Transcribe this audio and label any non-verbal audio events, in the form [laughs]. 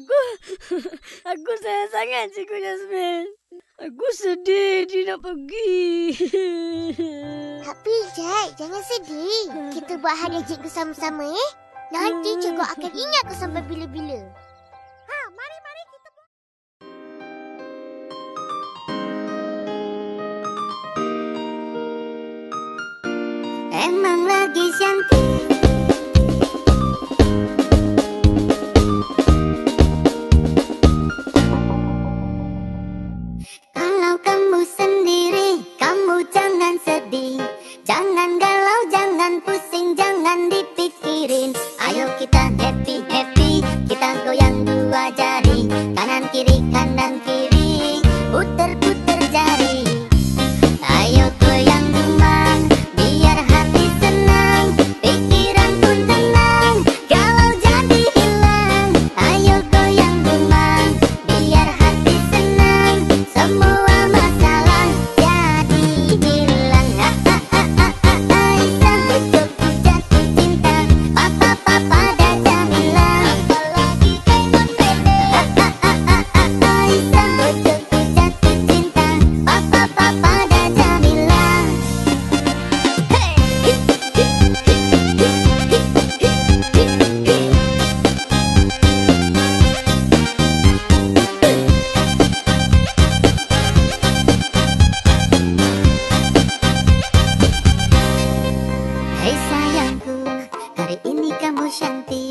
[laughs] Aku sayang sangat Cikgu Jasmine. Aku sedih dia nak pergi. [laughs] Tapi Jack, jangan sedih. Kita buat hadiah cikgu sama-sama eh. Nanti cikgu akan ingat kau sampai bila-bila. Ha, mari mari kita buat. Emang lagi cantik Jangan pusing jangan dipikirin. Ayo kita happy-happy Kita goyang dua jari. Kanan kiri kanan kiri. 选 B。